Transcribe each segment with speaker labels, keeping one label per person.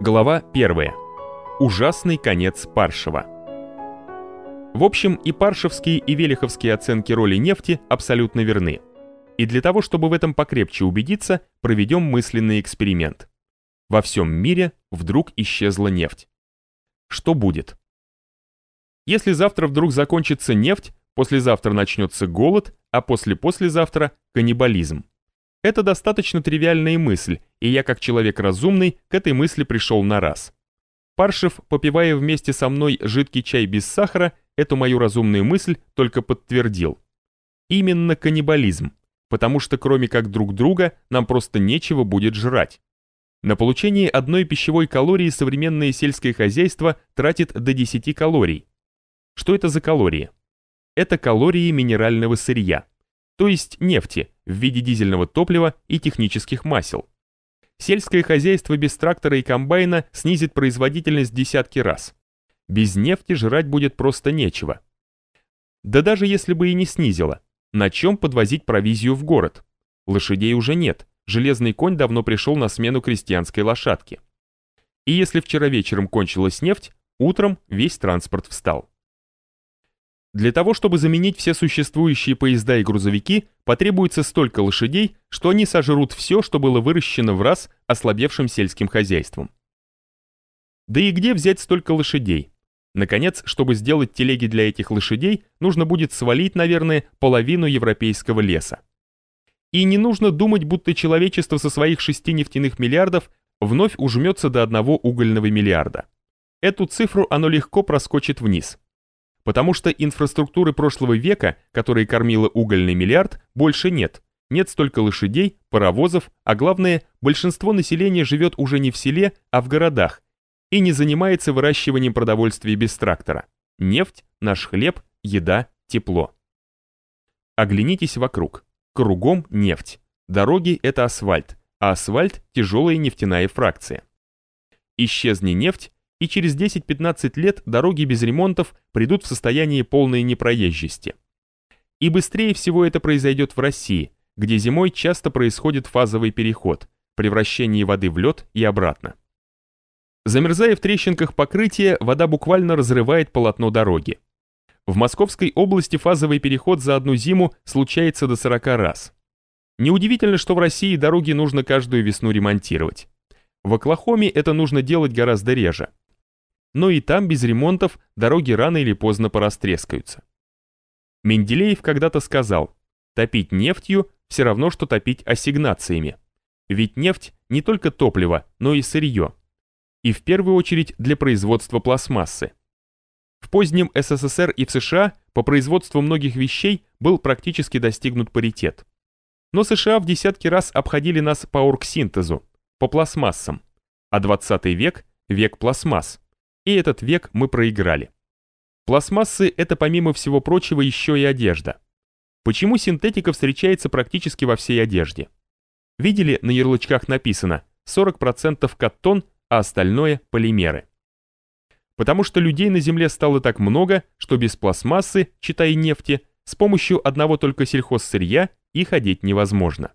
Speaker 1: Глава 1. Ужасный конец Паршева. В общем, и паршевские, и велиховские оценки роли нефти абсолютно верны. И для того, чтобы в этом покрепче убедиться, проведем мысленный эксперимент. Во всем мире вдруг исчезла нефть. Что будет? Если завтра вдруг закончится нефть, послезавтра начнется голод, а после-послезавтра – каннибализм. Это достаточно тривиальная мысль, и я как человек разумный к этой мысли пришел на раз. Паршев, попивая вместе со мной жидкий чай без сахара, эту мою разумную мысль только подтвердил. Именно каннибализм, потому что кроме как друг друга нам просто нечего будет жрать. На получение одной пищевой калории современное сельское хозяйство тратит до 10 калорий. Что это за калории? Это калории минерального сырья то есть нефти в виде дизельного топлива и технических масел. Сельское хозяйство без трактора и комбайна снизит производительность десятки раз. Без нефти жрать будет просто нечего. Да даже если бы и не снизило, на чем подвозить провизию в город? Лошадей уже нет, железный конь давно пришел на смену крестьянской лошадке. И если вчера вечером кончилась нефть, утром весь транспорт встал. Для того, чтобы заменить все существующие поезда и грузовики, потребуется столько лошадей, что они сожрут все, что было выращено в раз ослабевшим сельским хозяйством. Да и где взять столько лошадей? Наконец, чтобы сделать телеги для этих лошадей, нужно будет свалить, наверное, половину европейского леса. И не нужно думать, будто человечество со своих шести нефтяных миллиардов вновь ужмется до одного угольного миллиарда. Эту цифру оно легко проскочит вниз – Потому что инфраструктуры прошлого века, которая кормила угольный миллиард, больше нет. Нет столько лошадей, паровозов, а главное, большинство населения живет уже не в селе, а в городах и не занимается выращиванием продовольствия без трактора. Нефть, наш хлеб, еда, тепло. Оглянитесь вокруг. Кругом нефть. Дороги – это асфальт, а асфальт – тяжелая нефтяная фракция. Исчезни нефть, и через 10-15 лет дороги без ремонтов придут в состояние полной непроезжести. И быстрее всего это произойдет в России, где зимой часто происходит фазовый переход, превращение воды в лед и обратно. Замерзая в трещинках покрытия, вода буквально разрывает полотно дороги. В Московской области фазовый переход за одну зиму случается до 40 раз. Неудивительно, что в России дороги нужно каждую весну ремонтировать. В Оклахоме это нужно делать гораздо реже но и там без ремонтов дороги рано или поздно порастрескаются. Менделеев когда-то сказал, топить нефтью все равно, что топить ассигнациями. Ведь нефть не только топливо, но и сырье. И в первую очередь для производства пластмассы. В позднем СССР и в США по производству многих вещей был практически достигнут паритет. Но США в десятки раз обходили нас по оргсинтезу, по пластмассам, а 20 век – век пластмасс и этот век мы проиграли. Пластмассы – это помимо всего прочего еще и одежда. Почему синтетика встречается практически во всей одежде? Видели, на ярлычках написано 40% каттон, а остальное – полимеры. Потому что людей на Земле стало так много, что без пластмассы, читай нефти, с помощью одного только сельхозсырья их одеть невозможно.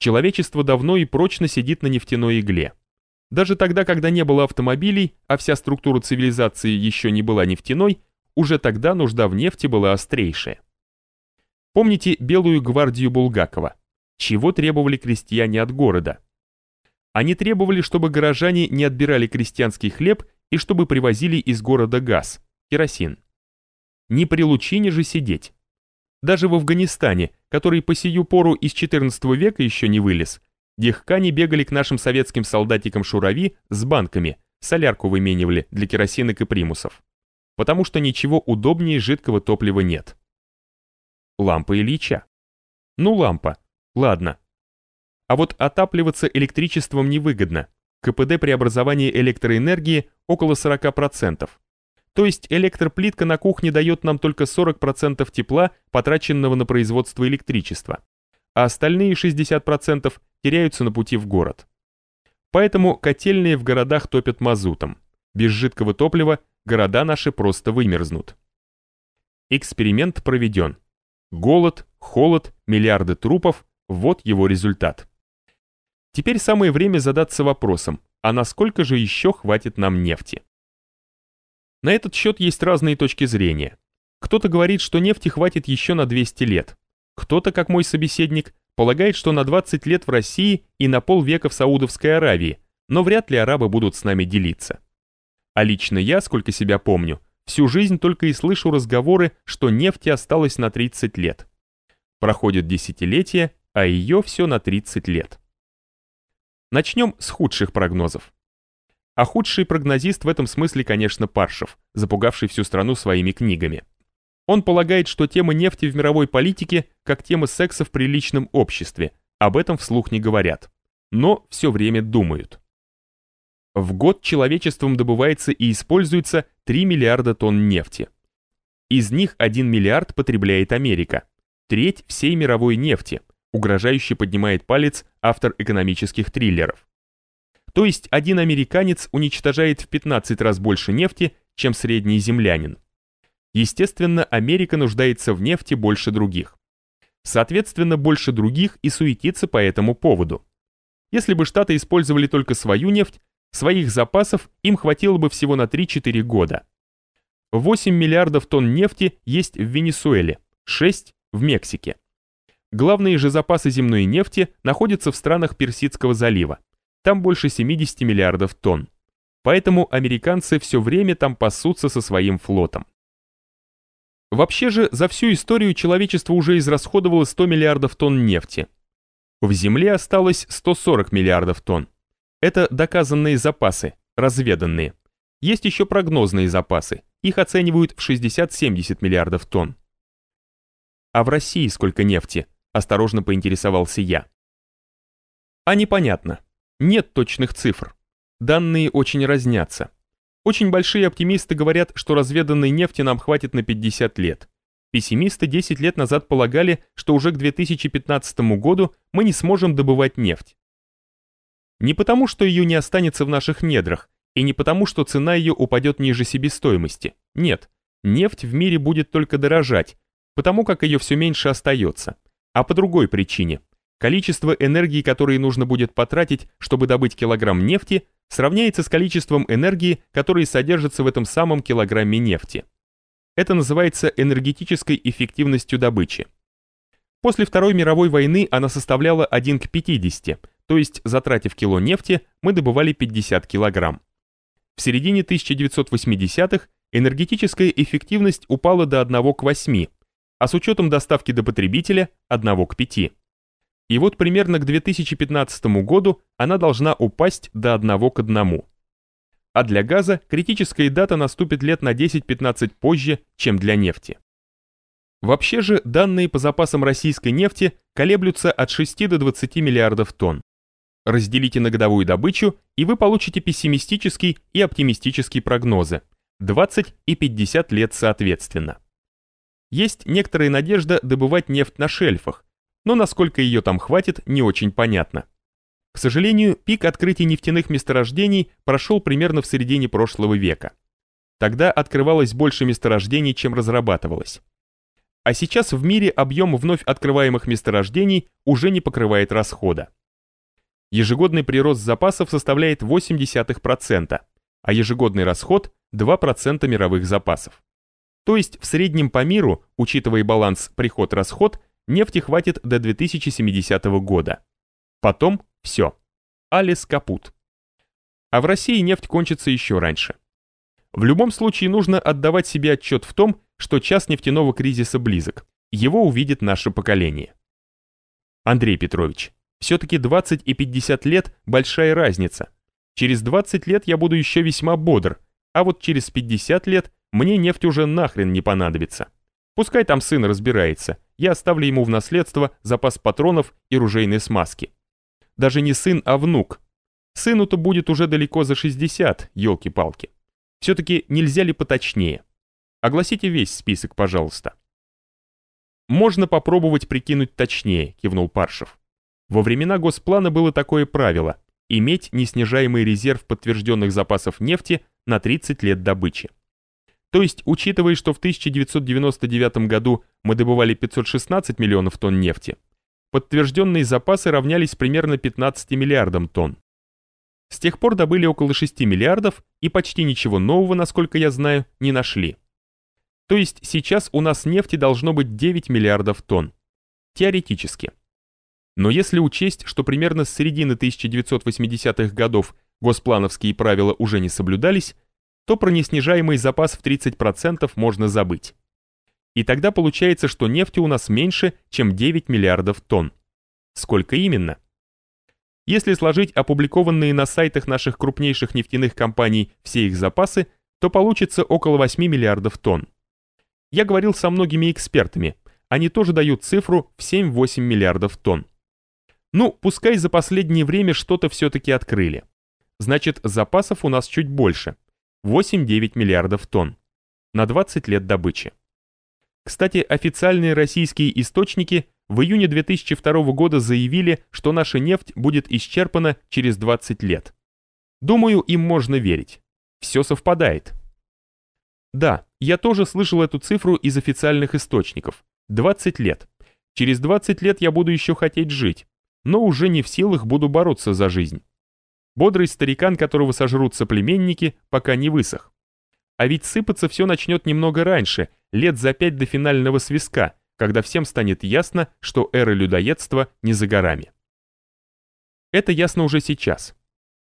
Speaker 1: Человечество давно и прочно сидит на нефтяной игле. Даже тогда, когда не было автомобилей, а вся структура цивилизации еще не была нефтяной, уже тогда нужда в нефти была острейшая. Помните Белую гвардию Булгакова? Чего требовали крестьяне от города? Они требовали, чтобы горожане не отбирали крестьянский хлеб и чтобы привозили из города газ, керосин. Не при лучине же сидеть. Даже в Афганистане, который по сию пору из XIV века еще не вылез, Дихкани бегали к нашим советским солдатикам Шурави с банками, солярку выменивали для керосинок и примусов. Потому что ничего удобнее жидкого топлива нет. Лампа Ильича. Ну лампа, ладно. А вот отапливаться электричеством невыгодно. КПД преобразования электроэнергии около 40%. То есть электроплитка на кухне дает нам только 40% тепла, потраченного на производство электричества. А остальные 60% теряются на пути в город. Поэтому котельные в городах топят мазутом. Без жидкого топлива города наши просто вымерзнут. Эксперимент проведен. Голод, холод, миллиарды трупов – вот его результат. Теперь самое время задаться вопросом, а насколько же еще хватит нам нефти. На этот счет есть разные точки зрения. Кто-то говорит, что нефти хватит еще на 200 лет. Кто-то, как мой собеседник, полагает, что на 20 лет в России и на полвека в Саудовской Аравии, но вряд ли арабы будут с нами делиться. А лично я, сколько себя помню, всю жизнь только и слышу разговоры, что нефти осталось на 30 лет. Проходит десятилетия, а ее все на 30 лет. Начнем с худших прогнозов. А худший прогнозист в этом смысле, конечно, Паршев, запугавший всю страну своими книгами. Он полагает, что тема нефти в мировой политике как тема секса в приличном обществе, об этом вслух не говорят, но все время думают. В год человечеством добывается и используется 3 миллиарда тонн нефти. Из них 1 миллиард потребляет Америка, треть всей мировой нефти, угрожающе поднимает палец автор экономических триллеров. То есть один американец уничтожает в 15 раз больше нефти, чем средний землянин. Естественно, Америка нуждается в нефти больше других. Соответственно, больше других и суетится по этому поводу. Если бы Штаты использовали только свою нефть, своих запасов им хватило бы всего на 3-4 года. 8 миллиардов тонн нефти есть в Венесуэле, 6 в Мексике. Главные же запасы земной нефти находятся в странах Персидского залива. Там больше 70 миллиардов тонн. Поэтому американцы все время там пасутся со своим флотом. Вообще же, за всю историю человечество уже израсходовало 100 миллиардов тонн нефти. В Земле осталось 140 миллиардов тонн. Это доказанные запасы, разведанные. Есть еще прогнозные запасы, их оценивают в 60-70 миллиардов тонн. А в России сколько нефти? Осторожно поинтересовался я. А непонятно. Нет точных цифр. Данные очень разнятся. Очень большие оптимисты говорят, что разведанной нефти нам хватит на 50 лет. Пессимисты 10 лет назад полагали, что уже к 2015 году мы не сможем добывать нефть. Не потому, что ее не останется в наших недрах, и не потому, что цена ее упадет ниже себестоимости. Нет, нефть в мире будет только дорожать, потому как ее все меньше остается. А по другой причине. Количество энергии, которое нужно будет потратить, чтобы добыть килограмм нефти, сравняется с количеством энергии, которая содержится в этом самом килограмме нефти. Это называется энергетической эффективностью добычи. После Второй мировой войны она составляла 1 к 50, то есть затратив кило нефти, мы добывали 50 килограмм. В середине 1980-х энергетическая эффективность упала до 1 к 8, а с учетом доставки до потребителя – 1 к 5. И вот примерно к 2015 году она должна упасть до 1 к 1. А для газа критическая дата наступит лет на 10-15 позже, чем для нефти. Вообще же данные по запасам российской нефти колеблются от 6 до 20 миллиардов тонн. Разделите на годовую добычу, и вы получите пессимистический и оптимистический прогнозы, 20 и 50 лет соответственно. Есть некоторая надежда добывать нефть на шельфах, но насколько ее там хватит, не очень понятно. К сожалению, пик открытий нефтяных месторождений прошел примерно в середине прошлого века. Тогда открывалось больше месторождений, чем разрабатывалось. А сейчас в мире объем вновь открываемых месторождений уже не покрывает расхода. Ежегодный прирост запасов составляет 0,8%, а ежегодный расход – 2% мировых запасов. То есть в среднем по миру, учитывая баланс приход-расход, нефти хватит до 2070 года. Потом все. Алис капут. А в России нефть кончится еще раньше. В любом случае нужно отдавать себе отчет в том, что час нефтяного кризиса близок. Его увидит наше поколение. Андрей Петрович, все-таки 20 и 50 лет – большая разница. Через 20 лет я буду еще весьма бодр, а вот через 50 лет мне нефть уже нахрен не понадобится. Пускай там сын разбирается, я оставлю ему в наследство запас патронов и ружейной смазки. Даже не сын, а внук. Сыну-то будет уже далеко за 60, елки-палки. Все-таки нельзя ли поточнее? Огласите весь список, пожалуйста. Можно попробовать прикинуть точнее, кивнул Паршев. Во времена Госплана было такое правило – иметь неснижаемый резерв подтвержденных запасов нефти на 30 лет добычи. То есть, учитывая, что в 1999 году мы добывали 516 миллионов тонн нефти, подтвержденные запасы равнялись примерно 15 миллиардам тонн. С тех пор добыли около 6 миллиардов и почти ничего нового, насколько я знаю, не нашли. То есть сейчас у нас нефти должно быть 9 миллиардов тонн. Теоретически. Но если учесть, что примерно с середины 1980-х годов госплановские правила уже не соблюдались, то про неснижаемый запас в 30% можно забыть. И тогда получается, что нефти у нас меньше, чем 9 миллиардов тонн. Сколько именно? Если сложить опубликованные на сайтах наших крупнейших нефтяных компаний все их запасы, то получится около 8 миллиардов тонн. Я говорил со многими экспертами, они тоже дают цифру в 7-8 миллиардов тонн. Ну, пускай за последнее время что-то все-таки открыли. Значит, запасов у нас чуть больше. 8-9 миллиардов тонн. На 20 лет добычи. Кстати, официальные российские источники в июне 2002 года заявили, что наша нефть будет исчерпана через 20 лет. Думаю, им можно верить. Все совпадает. Да, я тоже слышал эту цифру из официальных источников. 20 лет. Через 20 лет я буду еще хотеть жить, но уже не в силах буду бороться за жизнь. Бодрый старикан, которого сожрут соплеменники, пока не высох. А ведь сыпаться все начнет немного раньше, лет за пять до финального свистка, когда всем станет ясно, что эра людоедства не за горами. Это ясно уже сейчас.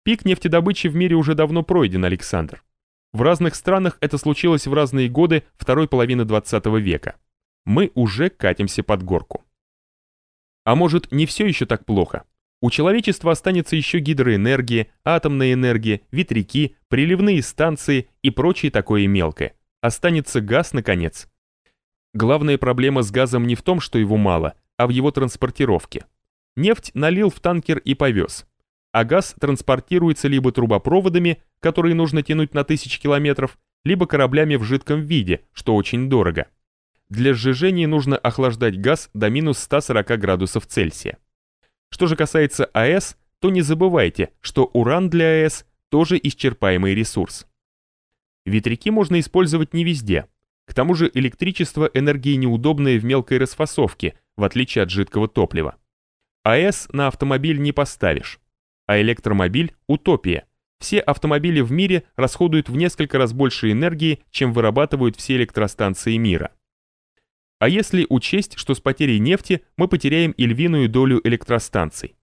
Speaker 1: Пик нефтедобычи в мире уже давно пройден, Александр. В разных странах это случилось в разные годы второй половины 20 века. Мы уже катимся под горку. А может, не все еще так плохо? У человечества останется еще гидроэнергия, атомная энергия, ветряки, приливные станции и прочее такое мелкое. Останется газ, наконец. Главная проблема с газом не в том, что его мало, а в его транспортировке. Нефть налил в танкер и повез. А газ транспортируется либо трубопроводами, которые нужно тянуть на тысячи километров, либо кораблями в жидком виде, что очень дорого. Для сжижения нужно охлаждать газ до минус 140 градусов Цельсия. Что же касается АЭС, то не забывайте, что уран для АЭС тоже исчерпаемый ресурс. Ветряки можно использовать не везде. К тому же электричество энергия неудобная в мелкой расфасовке, в отличие от жидкого топлива. АЭС на автомобиль не поставишь. А электромобиль – утопия. Все автомобили в мире расходуют в несколько раз больше энергии, чем вырабатывают все электростанции мира. А если учесть, что с потерей нефти мы потеряем и львиную долю электростанций?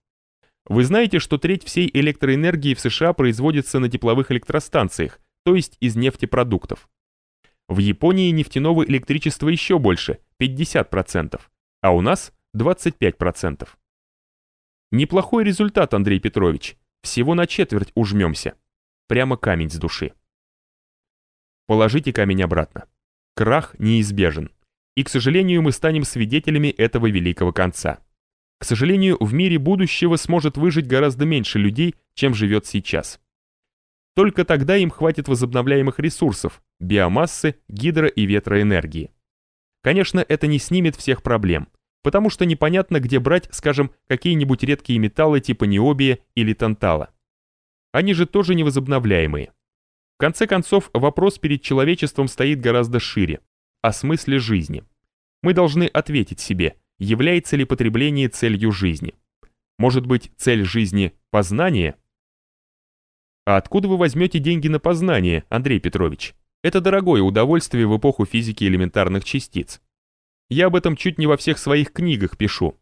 Speaker 1: Вы знаете, что треть всей электроэнергии в США производится на тепловых электростанциях, то есть из нефтепродуктов. В Японии нефтяного электричества еще больше, 50%, а у нас 25%. Неплохой результат, Андрей Петрович. Всего на четверть ужмемся. Прямо камень с души. Положите камень обратно. Крах неизбежен и, к сожалению, мы станем свидетелями этого великого конца. К сожалению, в мире будущего сможет выжить гораздо меньше людей, чем живет сейчас. Только тогда им хватит возобновляемых ресурсов, биомассы, гидро- и ветроэнергии. Конечно, это не снимет всех проблем, потому что непонятно, где брать, скажем, какие-нибудь редкие металлы типа необия или тантала. Они же тоже невозобновляемые. В конце концов, вопрос перед человечеством стоит гораздо шире о смысле жизни. Мы должны ответить себе, является ли потребление целью жизни. Может быть, цель жизни – познание? А откуда вы возьмете деньги на познание, Андрей Петрович? Это дорогое удовольствие в эпоху физики элементарных частиц. Я об этом чуть не во всех своих книгах пишу.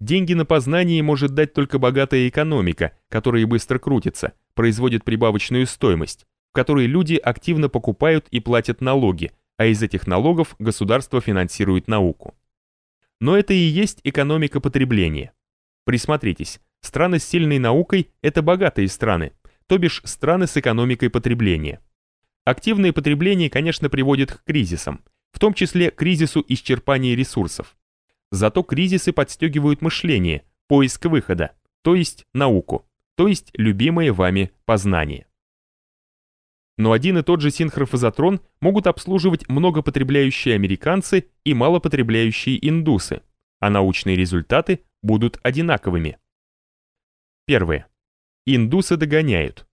Speaker 1: Деньги на познание может дать только богатая экономика, которая быстро крутится, производит прибавочную стоимость, в которой люди активно покупают и платят налоги, а из этих налогов государство финансирует науку. Но это и есть экономика потребления. Присмотритесь, страны с сильной наукой – это богатые страны, то бишь страны с экономикой потребления. Активное потребление, конечно, приводит к кризисам, в том числе к кризису исчерпания ресурсов. Зато кризисы подстегивают мышление, поиск выхода, то есть науку, то есть любимое вами познание но один и тот же синхрофазотрон могут обслуживать многопотребляющие американцы и малопотребляющие индусы, а научные результаты будут одинаковыми. Первое. Индусы догоняют.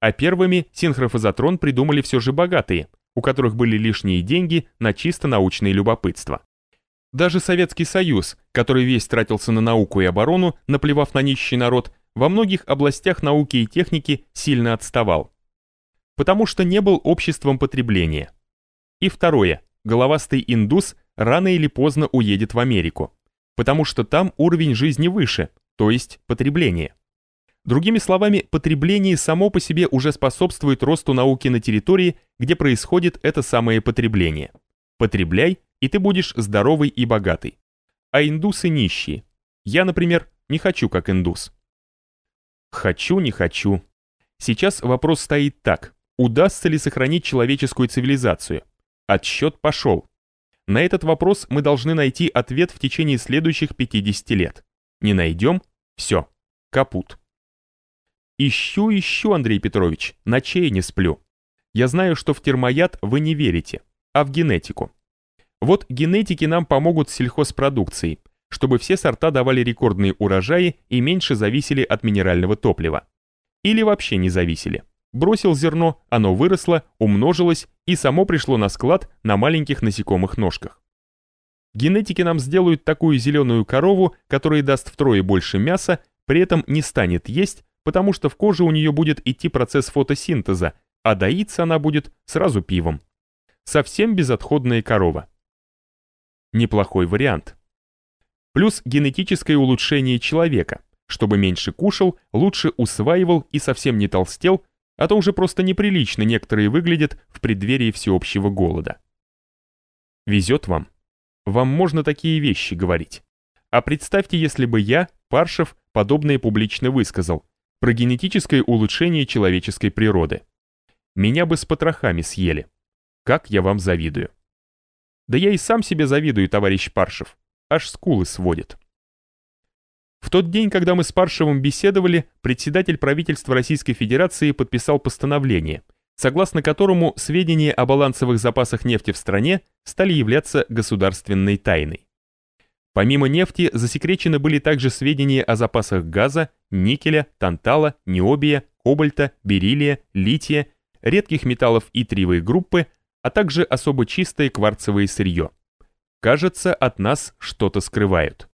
Speaker 1: А первыми синхрофазотрон придумали все же богатые, у которых были лишние деньги на чисто научное любопытство. Даже Советский Союз, который весь тратился на науку и оборону, наплевав на нищий народ, во многих областях науки и техники сильно отставал. Потому что не был обществом потребления. И второе, головастый индус рано или поздно уедет в Америку, потому что там уровень жизни выше, то есть потребление. Другими словами, потребление само по себе уже способствует росту науки на территории, где происходит это самое потребление. Потребляй, и ты будешь здоровый и богатый. А индусы нищие. Я, например, не хочу как индус. Хочу, не хочу. Сейчас вопрос стоит так. Удастся ли сохранить человеческую цивилизацию? Отсчет пошел. На этот вопрос мы должны найти ответ в течение следующих 50 лет. Не найдем – все, капут. Ищу, ищу, Андрей Петрович, ночей не сплю. Я знаю, что в термояд вы не верите, а в генетику. Вот генетики нам помогут с сельхозпродукцией, чтобы все сорта давали рекордные урожаи и меньше зависели от минерального топлива. Или вообще не зависели. Бросил зерно, оно выросло, умножилось и само пришло на склад на маленьких насекомых ножках. Генетики нам сделают такую зеленую корову, которая даст втрое больше мяса, при этом не станет есть, потому что в коже у нее будет идти процесс фотосинтеза, а доиться она будет сразу пивом. Совсем безотходная корова. Неплохой вариант. Плюс генетическое улучшение человека, чтобы меньше кушал, лучше усваивал и совсем не толстел, а то уже просто неприлично некоторые выглядят в преддверии всеобщего голода. Везет вам. Вам можно такие вещи говорить. А представьте, если бы я, Паршев, подобное публично высказал, про генетическое улучшение человеческой природы. Меня бы с потрохами съели. Как я вам завидую. Да я и сам себе завидую, товарищ Паршев. Аж скулы сводит. В тот день, когда мы с Паршевым беседовали, председатель правительства Российской Федерации подписал постановление, согласно которому сведения о балансовых запасах нефти в стране стали являться государственной тайной. Помимо нефти засекречены были также сведения о запасах газа, никеля, тантала, необия, кобальта, бериллия, лития, редких металлов и триевой группы, а также особо чистое кварцевое сырье. Кажется, от нас что-то скрывают.